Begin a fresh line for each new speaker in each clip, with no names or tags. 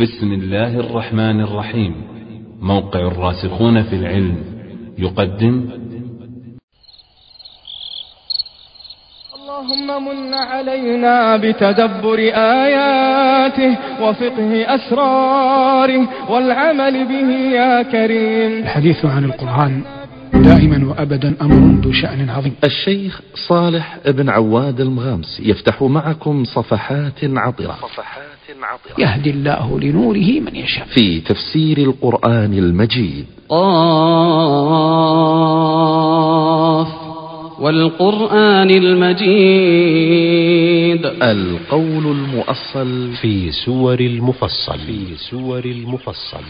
بسم الله الرحمن الرحيم. موقع الراسخون في العلم. يقدم.
اللهم من علينا بتدبر آياته وفقه أسراره والعمل به يا كريم.
الحديث عن القرآن دائما وابدا أمر ذو شأن عظيم.
الشيخ صالح بن عواد المغامس يفتح معكم صفحات عطرة. صفحات
عطره. يهدي الله لنوره من يشاء.
في تفسير القرآن المجيد.
قاف والقرآن المجيد.
القول المؤصل
في سور المفصل. في سور المفصل.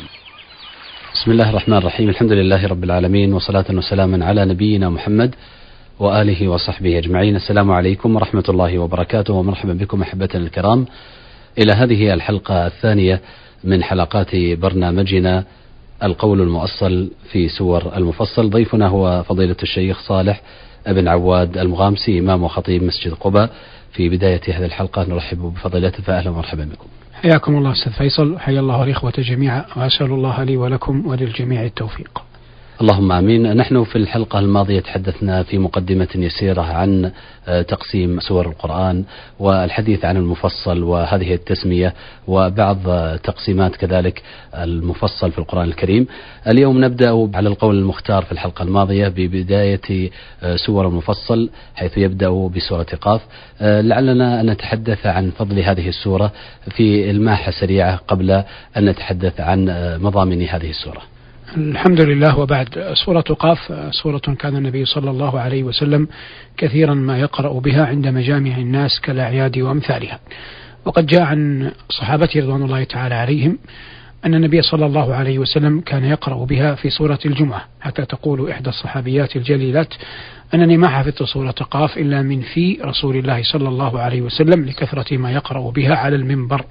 بسم الله الرحمن الرحيم الحمد لله رب العالمين وصلاة وسلاما على نبينا محمد وآله وصحبه أجمعين السلام عليكم ورحمة الله وبركاته ومرحبا بكم أحبتنا الكرام إلى هذه الحلقة الثانية من حلقات برنامجنا القول المؤصل في سور المفصل ضيفنا هو فضيلة الشيخ صالح بن عواد المغامسي إمام وخطيب مسجد قباء في بداية هذه الحلقة نرحب بفضيلته فأهلا ومرحبا بكم.
حياكم الله أستاذ فيصل حيا الله الإخوة جميعا وأسأل الله لي ولكم وللجميع التوفيق.
اللهم آمين، نحن في الحلقة الماضية تحدثنا في مقدمة يسيرة عن آه، تقسيم سور القرآن والحديث عن المفصل وهذه التسمية وبعض تقسيمات كذلك المفصل في القرآن الكريم. اليوم نبدأ على القول المختار في الحلقة الماضية ببداية آه، سور المفصل حيث يبدأ بسورة قاف. آه، لعلنا أن نتحدث عن فضل هذه السورة في الماحة سريعة قبل أن نتحدث عن مضامن هذه السورة.
الحمد لله وبعد. سورة قاف سورة كان النبي صلى الله عليه وسلم كثيرا ما يقرأ بها عند مجامع الناس كالأعياد وأمثالها. وقد جاء عن صحابته رضوان الله تعالى عليهم أن النبي صلى الله عليه وسلم كان يقرأ بها في سورة الجمعة حتى تقول إحدى الصحابيات الجليلات أنني ما حفظت سورة قاف إلا من في رسول الله صلى الله عليه وسلم لكثرة ما يقرأ بها على المنبر.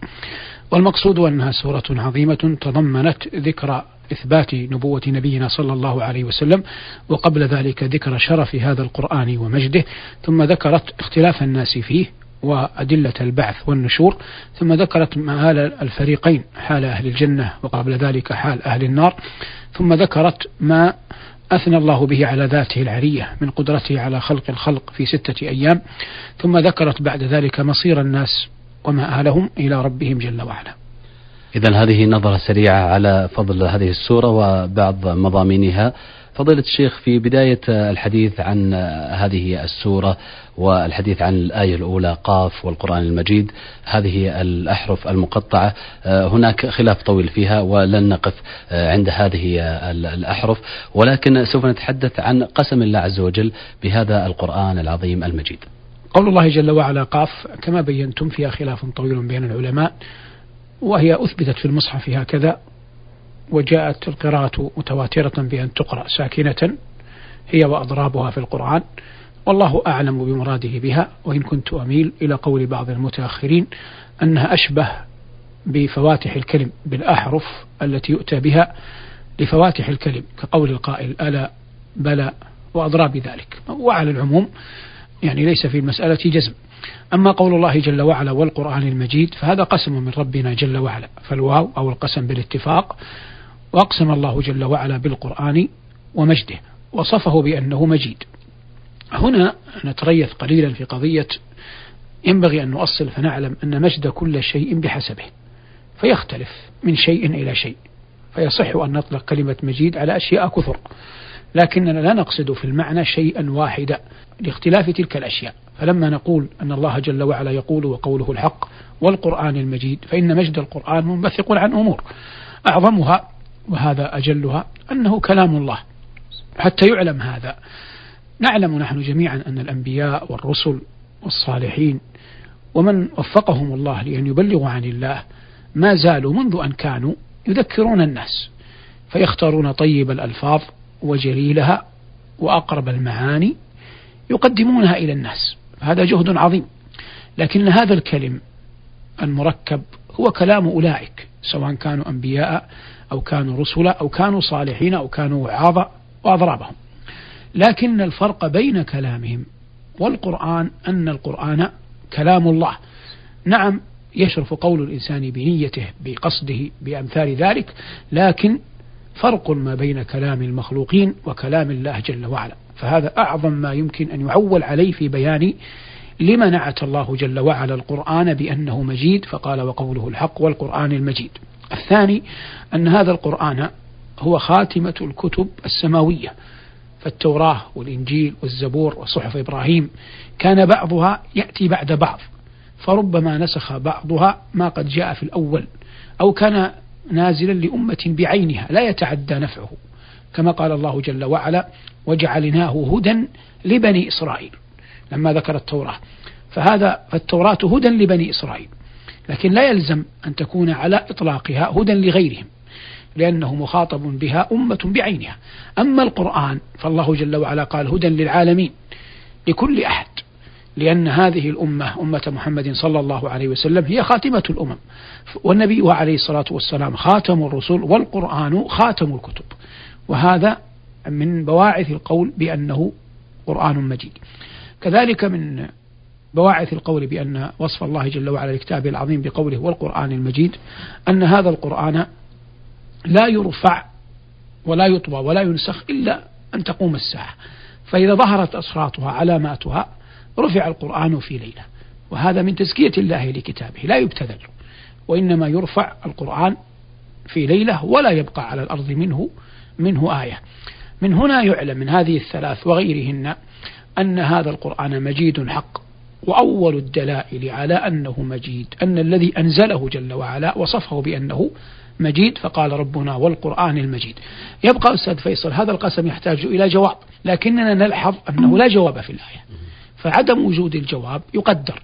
والمقصود أنها سورة عظيمة تضمنت ذكر إثبات نبوة نبينا صلى الله عليه وسلم وقبل ذلك ذكر شرف هذا القرآن ومجده ثم ذكرت اختلاف الناس فيه وأدلة البعث والنشور ثم ذكرت مآل الفريقين حال أهل الجنة وقبل ذلك حال أهل النار ثم ذكرت ما أثنى الله به على ذاته العلية من قدرته على خلق الخلق في ستة أيام ثم ذكرت بعد ذلك مصير الناس ومآلهم إلى ربهم جل وعلا.
إذا هذه نظرة سريعة على فضل هذه السورة وبعض مضامينها. فضيلة الشيخ في بداية الحديث عن هذه السورة والحديث عن الآية الأولى قاف والقرآن المجيد هذه الأحرف المقطعة هناك خلاف طويل فيها ولن نقف عند هذه الأحرف. ولكن سوف نتحدث عن قسم الله عز وجل بهذا القرآن العظيم المجيد.
قول الله جل وعلا قاف كما بينتم فيها خلاف طويل بين العلماء. وهي أثبتت في المصحف هكذا وجاءت القراءة متواترة بأن تقرأ ساكنة هي وأضرابها في القرآن والله أعلم بمراده بها. وإن كنت أميل إلى قول بعض المتأخرين أنها أشبه بفواتح الكلم بالأحرف التي يؤتى بها لفواتح الكلم كقول القائل ألا بلى وأضراب ذلك. وعلى العموم يعني ليس في المسألة جزم. أما قول الله جل وعلا والقرآن المجيد فهذا قسم من ربنا جل وعلا فالواو أو القسم بالاتفاق وأقسم الله جل وعلا بالقرآن ومجده وصفه بأنه مجيد. هنا نتريث قليلا في قضية ينبغي أن نؤصل فنعلم أن مجد كل شيء بحسبه فيختلف من شيء إلى شيء فيصح أن نطلق كلمة مجيد على أشياء كثر لكننا لا نقصد في المعنى شيئا واحدا لاختلاف تلك الأشياء. فلما نقول أن الله جل وعلا يقول وقوله الحق والقرآن المجيد فإن مجد القرآن منبثق عن أمور. أعظمها وهذا أجلها أنه كلام الله حتى يعلم هذا. نعلم نحن جميعا أن الأنبياء والرسل والصالحين ومن وفقهم الله لأن يبلغوا عن الله ما زالوا منذ أن كانوا يذكرون الناس فيختارون طيب الألفاظ وجليلها وأقرب المعاني يقدمونها إلى الناس. هذا جهد عظيم. لكن هذا الكلم المركب هو كلام أولئك سواء كانوا أنبياء أو كانوا رسلا أو كانوا صالحين أو كانوا وعاظا وأضرابهم. لكن الفرق بين كلامهم والقرآن أن القرآن كلام الله. نعم يشرف قول الإنسان بنيته بقصده بأمثال ذلك لكن فرق ما بين كلام المخلوقين وكلام الله جل وعلا. فهذا أعظم ما يمكن أن يعول عليه في بيان لما نعت الله جل وعلا القرآن بأنه مجيد فقال وقوله الحق والقرآن المجيد. الثاني أن هذا القرآن هو خاتمة الكتب السماوية فالتوراة والإنجيل والزبور وصحف إبراهيم. كان بعضها يأتي بعد بعض فربما نسخ بعضها ما قد جاء في الأول أو كان نازلا لأمة بعينها لا يتعدى نفعه. كما قال الله جل وعلا وجعلناه هدى لبني إسرائيل. لما ذكر التوراة. فهذا فالتوراة هدى لبني إسرائيل. لكن لا يلزم أن تكون على إطلاقها هدى لغيرهم لأنه مخاطب بها أمة بعينها. أما القرآن فالله جل وعلا قال هدى للعالمين لكل أحد لأن هذه الأمة أمة محمد صلى الله عليه وسلم هي خاتمة الأمم. والنبي عليه الصلاة والسلام خاتم الرسل والقرآن خاتم الكتب. وهذا من بواعث القول بأنه قرآن مجيد. كذلك من بواعث القول بأن وصف الله جل وعلا لكتابه العظيم بقوله والقرآن المجيد أن هذا القرآن لا يرفع ولا يطبع ولا ينسخ إلا أن تقوم الساعة. فإذا ظهرت أصفاتها علاماتها رفع القرآن في ليلة. وهذا من تزكية الله لكتابه لا يبتذل. وإنما يرفع القرآن في ليلة ولا يبقى على الأرض منه منه آية. من هنا يعلم من هذه الثلاث وغيرهن أن هذا القرآن مجيد حق وأول الدلائل على أنه مجيد أن الذي أنزله جل وعلا وصفه بأنه مجيد فقال ربنا والقرآن المجيد. يبقى أستاذ فيصل هذا القسم يحتاج إلى جواب لكننا نلحظ أنه لا جواب في الآية. فعدم وجود الجواب يقدر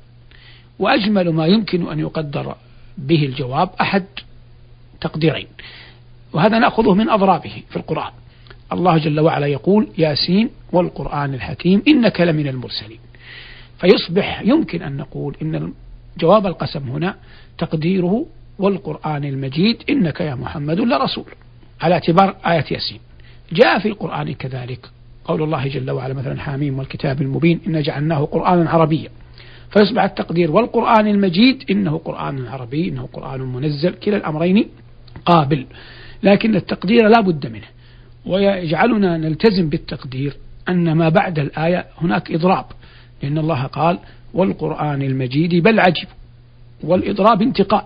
وأجمل ما يمكن أن يقدر به الجواب أحد تقديرين. وهذا نأخذه من أضرابه في القرآن. الله جل وعلا يقول ياسين والقرآن الحكيم إنك لمن المرسلين. فيصبح يمكن أن نقول إن جواب القسم هنا تقديره والقرآن المجيد إنك يا محمد لرسول. على اعتبار آية ياسين. جاء في القرآن كذلك. قول الله جل وعلا مثلا حاميم والكتاب المبين إن جعلناه قرآنا عربيا. فيصبح التقدير والقرآن المجيد إنه قرآن عربي إنه قرآن منزل كلا الأمرين قابل. لكن التقدير لا بد منه. ويجعلنا نلتزم بالتقدير أن ما بعد الآية هناك إضراب. لأن الله قال والقرآن المجيد بل عجب والإضراب انتقال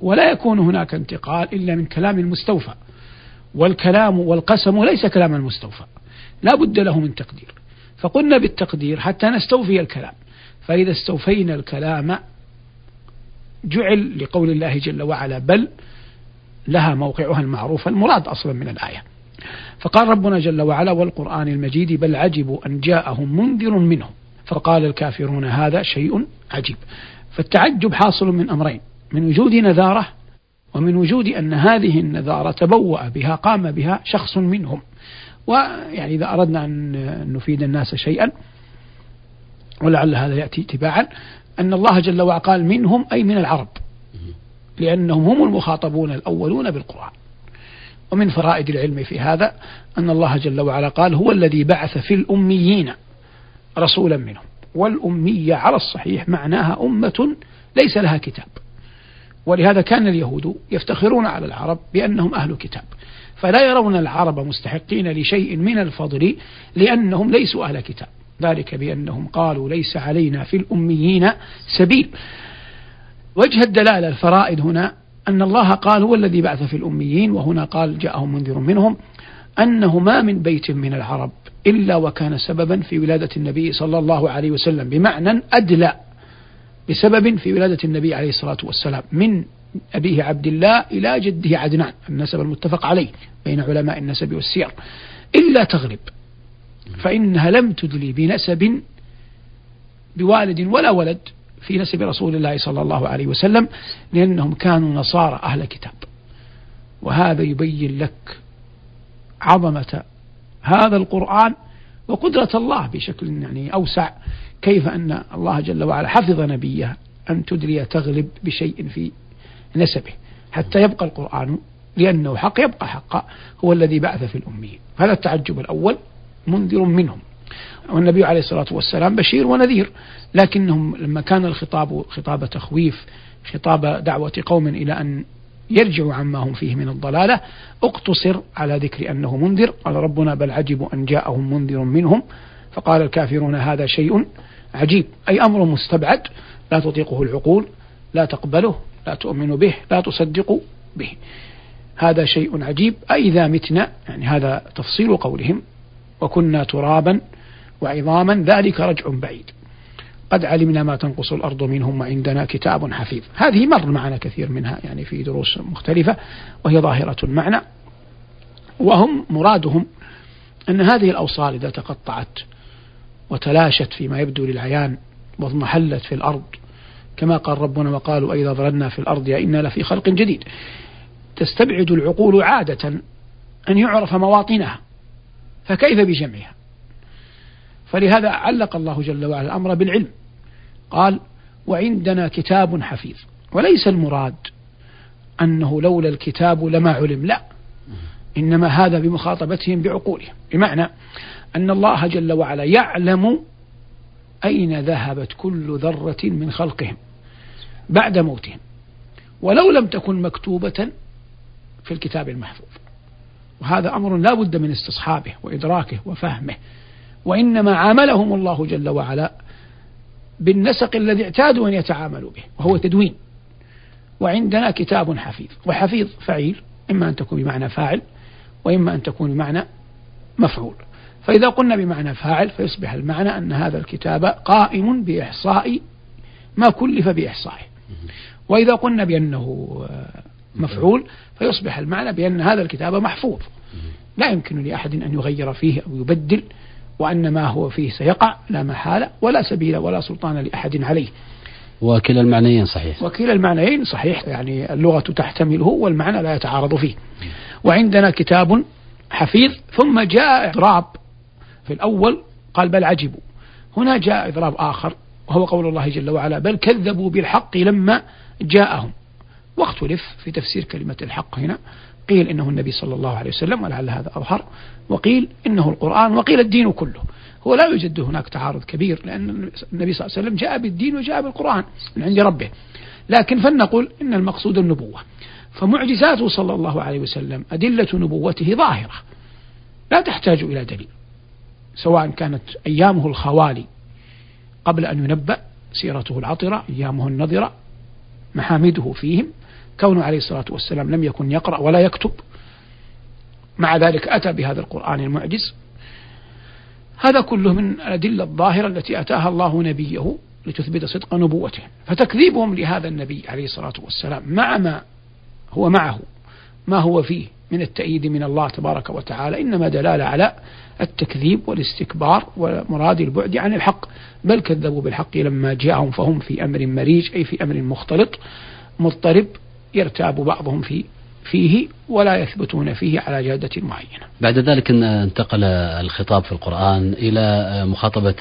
ولا يكون هناك انتقال إلا من كلام المستوفى. والكلام والقسم ليس كلام المستوفى لا بد له من تقدير. فقلنا بالتقدير حتى نستوفي الكلام. فإذا استوفينا الكلام جعل لقول الله جل وعلا بل لها موقعها المعروف المراد أصلا من الآية. فقال ربنا جل وعلا والقرآن المجيد بل عجبوا أن جاءهم منذر منهم. فقال الكافرون هذا شيء عجيب. فالتعجب حاصل من أمرين من وجود نذارة ومن وجود أن هذه النذارة تبوأ بها قام بها شخص منهم. ويعني إذا أردنا أن نفيد الناس شيئا ولعل هذا يأتي تباعا أن الله جل وعلا قال منهم أي من العرب. لأنهم هم المخاطبون الأولون بالقرآن. ومن فرائد العلم في هذا أن الله جل وعلا قال هو الذي بعث في الأميين رسولا منهم. والأمية على الصحيح معناها أمة ليس لها كتاب. ولهذا كان اليهود يفتخرون على العرب بأنهم أهل كتاب. فلا يرون العرب مستحقين لشيء من الفضل لأنهم ليسوا أهل كتاب. ذلك بأنهم قالوا ليس علينا في الأميين سبيل. وجه الدلالة الفرائد هنا أن الله قال هو الذي بعث في الأميين وهنا قال جاءهم منذر منهم أنه ما من بيت من العرب إلا وكان سببا في ولادة النبي صلى الله عليه وسلم بمعنى أدلى بسبب في ولادة النبي عليه الصلاة والسلام من أبيه عبد الله إلى جده عدنان النسب المتفق عليه بين علماء النسب والسير إلا تغلب فإنها لم تدلي بنسب بوالد ولا ولد في نسب رسول الله صلى الله عليه وسلم لأنهم كانوا نصارى أهل كتاب. وهذا يبين لك عظمة هذا القرآن وقدرة الله بشكل يعني أوسع كيف أن الله جل وعلا حفظ نبيه أن تدري تغلب بشيء في نسبه حتى يبقى القرآن لأنه حق يبقى حقا هو الذي بعث في الأميين. هذا التعجب الأول منذر منهم. والنبي عليه الصلاة والسلام بشير ونذير. لكنهم لما كان الخطاب خطاب تخويف خطاب دعوة قوم إلى أن يرجعوا عما هم فيه من الضلالة اقتصر على ذكر أنه منذر. قال ربنا بل عجبوا أن جاءهم منذر منهم. فقال الكافرون هذا شيء عجيب. أي أمر مستبعد. لا تطيقه العقول لا تقبله لا تؤمن به لا تصدق به. هذا شيء عجيب. أئذا متنا يعني هذا تفصيل قولهم. وكنا ترابا وعظاما ذلك رجع بعيد. قد علمنا ما تنقص الأرض منهم وعندنا كتاب حفيظ. هذه مر معنا كثير منها يعني في دروس مختلفة وهي ظاهرة المعنى. وهم مرادهم أن هذه الأوصال إذا تقطعت وتلاشت فيما يبدو للعيان واضمحلت في الأرض كما قال ربنا وقالوا أيضا ضللنا في الأرض إنا لفي خلق جديد. تستبعد العقول عادة أن يعرف مواطنها فكيف بجمعها فلهذا علق الله جل وعلا الأمر بالعلم. قال وعندنا كتاب حفيظ وليس المراد أنه لولا الكتاب لما علم لا. إنما هذا بمخاطبتهم بعقولهم. بمعنى أن الله جل وعلا يعلم أين ذهبت كل ذرة من خلقهم بعد موتهم ولو لم تكن مكتوبة في الكتاب المحفوظ. وهذا أمر لا بد من استصحابه وإدراكه وفهمه. وإنما عاملهم الله جل وعلا بالنسق الذي اعتادوا أن يتعاملوا به وهو تدوين. وعندنا كتاب حفيظ وحفيظ فعيل إما أن تكون بمعنى فاعل وإما أن تكون بمعنى مفعول. فإذا قلنا بمعنى فاعل فيصبح المعنى أن هذا الكتاب قائم بإحصاء ما كلف بإحصائه. وإذا قلنا بأنه مفعول فيصبح المعنى بأن هذا الكتاب محفوظ. لا يمكن لأحد أن يغير فيه أو يبدل وأن ما هو فيه سيقع لا محالة ولا سبيل ولا سلطان لأحد عليه.
وكلا المعنيين صحيح.
وكلا المعنيين صحيح يعني اللغة تحتمله والمعنى لا يتعارض فيه. وعندنا كتاب حفيظ ثم جاء إضراب في الأول قال بل عجبوا. هنا جاء إضراب آخر وهو قول الله جل وعلا بل كذبوا بالحق لما جاءهم. واختلف في تفسير كلمة الحق هنا. قيل إنه النبي صلى الله عليه وسلم ولعل هذا أظهر وقيل إنه القرآن وقيل الدين كله. هو لا يوجد هناك تعارض كبير لأن النبي صلى الله عليه وسلم جاء بالدين وجاء بالقرآن من عند ربه. لكن فلنقل إن المقصود النبوة. فمعجزاته صلى الله عليه وسلم أدلة نبوته ظاهرة لا تحتاج إلى دليل سواء كانت أيامه الخوالي قبل أن ينبأ سيرته العطرة أيامه النضرة محامده فيهم كونه عليه الصلاة والسلام لم يكن يقرأ ولا يكتب. مع ذلك أتى بهذا القرآن المعجز. هذا كله من الأدلة الظاهرة التي أتاها الله نبيه لتثبت صدق نبوته. فتكذيبهم لهذا النبي عليه الصلاة والسلام مع ما هو معه ما هو فيه من التأييد من الله تبارك وتعالى إنما دلالة على التكذيب والاستكبار ومراد البعد عن الحق. بل كذبوا بالحق لما جاءهم فهم في أمر مريج أي في أمر مختلط مضطرب. يرتاب بعضهم في فيه ولا يثبتون فيه على جادة معينة.
بعد ذلك انتقل الخطاب في القرآن إلى مخاطبة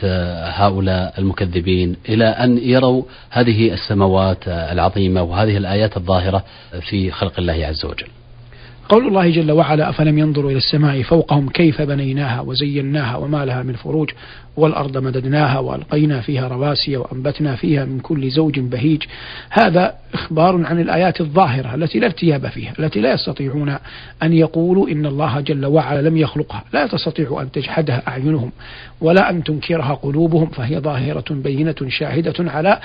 هؤلاء المكذبين إلى أن يروا هذه السماوات العظيمة وهذه الآيات الظاهرة في خلق الله عز وجل.
قول الله جل وعلا أفلم ينظروا إلى السماء فوقهم كيف بنيناها وزيناها وما لها من فروج والأرض مددناها وألقينا فيها رواسي وأنبتنا فيها من كل زوج بهيج. هذا إخبار عن الآيات الظاهرة التي لا ارتياب فيها التي لا يستطيعون أن يقولوا إن الله جل وعلا لم يخلقها. لا تستطيع أن تجحدها أعينهم ولا أن تنكرها قلوبهم فهي ظاهرة بينة شاهدة على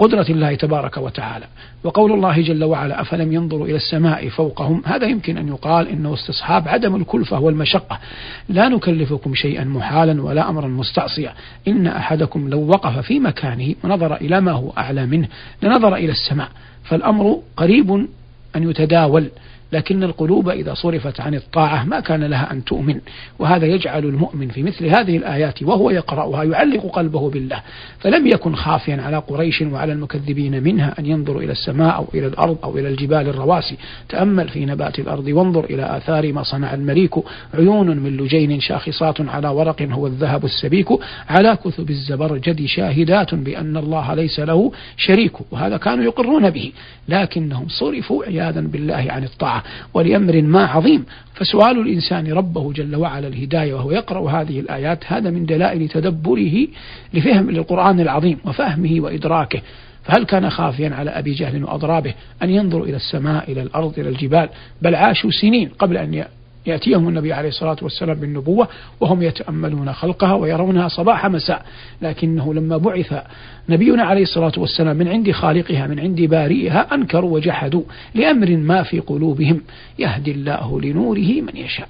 قدرة الله تبارك وتعالى. وقول الله جل وعلا أفلم ينظروا إلى السماء فوقهم؟ هذا يمكن أن يقال إنه استصحاب عدم الكلفة والمشقة. لا نكلفكم شيئا محالا ولا أمرا مستعصيا إن أحدكم لو وقف في مكانه ونظر إلى ما هو أعلى منه لنظر إلى السماء. فالأمر قريب أن يتداول. لكن القلوب إذا صرفت عن الطاعة ما كان لها أن تؤمن. وهذا يجعل المؤمن في مثل هذه الآيات وهو يقرأها يعلق قلبه بالله. فلم يكن خافيا على قريش وعلى المكذبين منها أن ينظروا إلى السماء أو إلى الأرض أو إلى الجبال الرواسي. تأمل في نبات الأرض وانظر إلى آثار ما صنع المريك عيون من لجين شاخصات على ورق هو الذهب السبيك. على كثب الزبرجد شاهدات بأن الله ليس له شريك. وهذا كانوا يقرون به. لكنهم صرفوا عياذا بالله عن الطاعة. ولأمر ما عظيم. فسؤال الإنسان ربه جل وعلا الهداية وهو يقرأ هذه الآيات هذا من دلائل تدبره لفهم للقرآن العظيم وفهمه وإدراكه. فهل كان خافيا على أبي جهل وأضرابه أن ينظروا إلى السماء إلى الأرض إلى الجبال؟ بل عاشوا سنين قبل أن يأتيهم النبي عليه الصلاة والسلام بالنبوة وهم يتأملون خلقها ويرونها صباح مساء. لكنه لما بعث نبينا عليه الصلاة والسلام من عند خالقها من عند بارئها أنكروا وجحدوا لأمر ما في قلوبهم. يهدي الله لنوره من يشاء.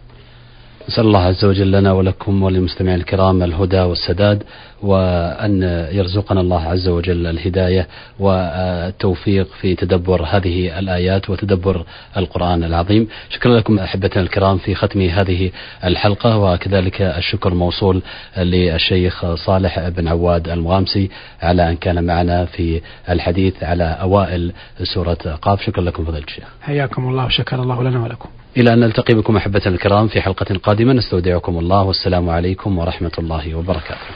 نسأل الله عز وجل لنا ولكم وللمستمعين الكرام الهدى والسداد وأن يرزقنا الله عز وجل الهداية والتوفيق في تدبر هذه الآيات وتدبر القرآن العظيم. شكرا لكم أحبتنا الكرام في ختم هذه الحلقة وكذلك الشكر موصول للشيخ صالح بن عواد المغامسي على أن كان معنا في الحديث على أوائل سورة قاف. شكرا لكم فضيلة الشيخ.
حياكم الله وشكر الله لنا ولكم.
إلى أن نلتقي بكم أحبتنا الكرام في حلقة قادمة. نستودعكم الله والسلام عليكم ورحمة الله وبركاته.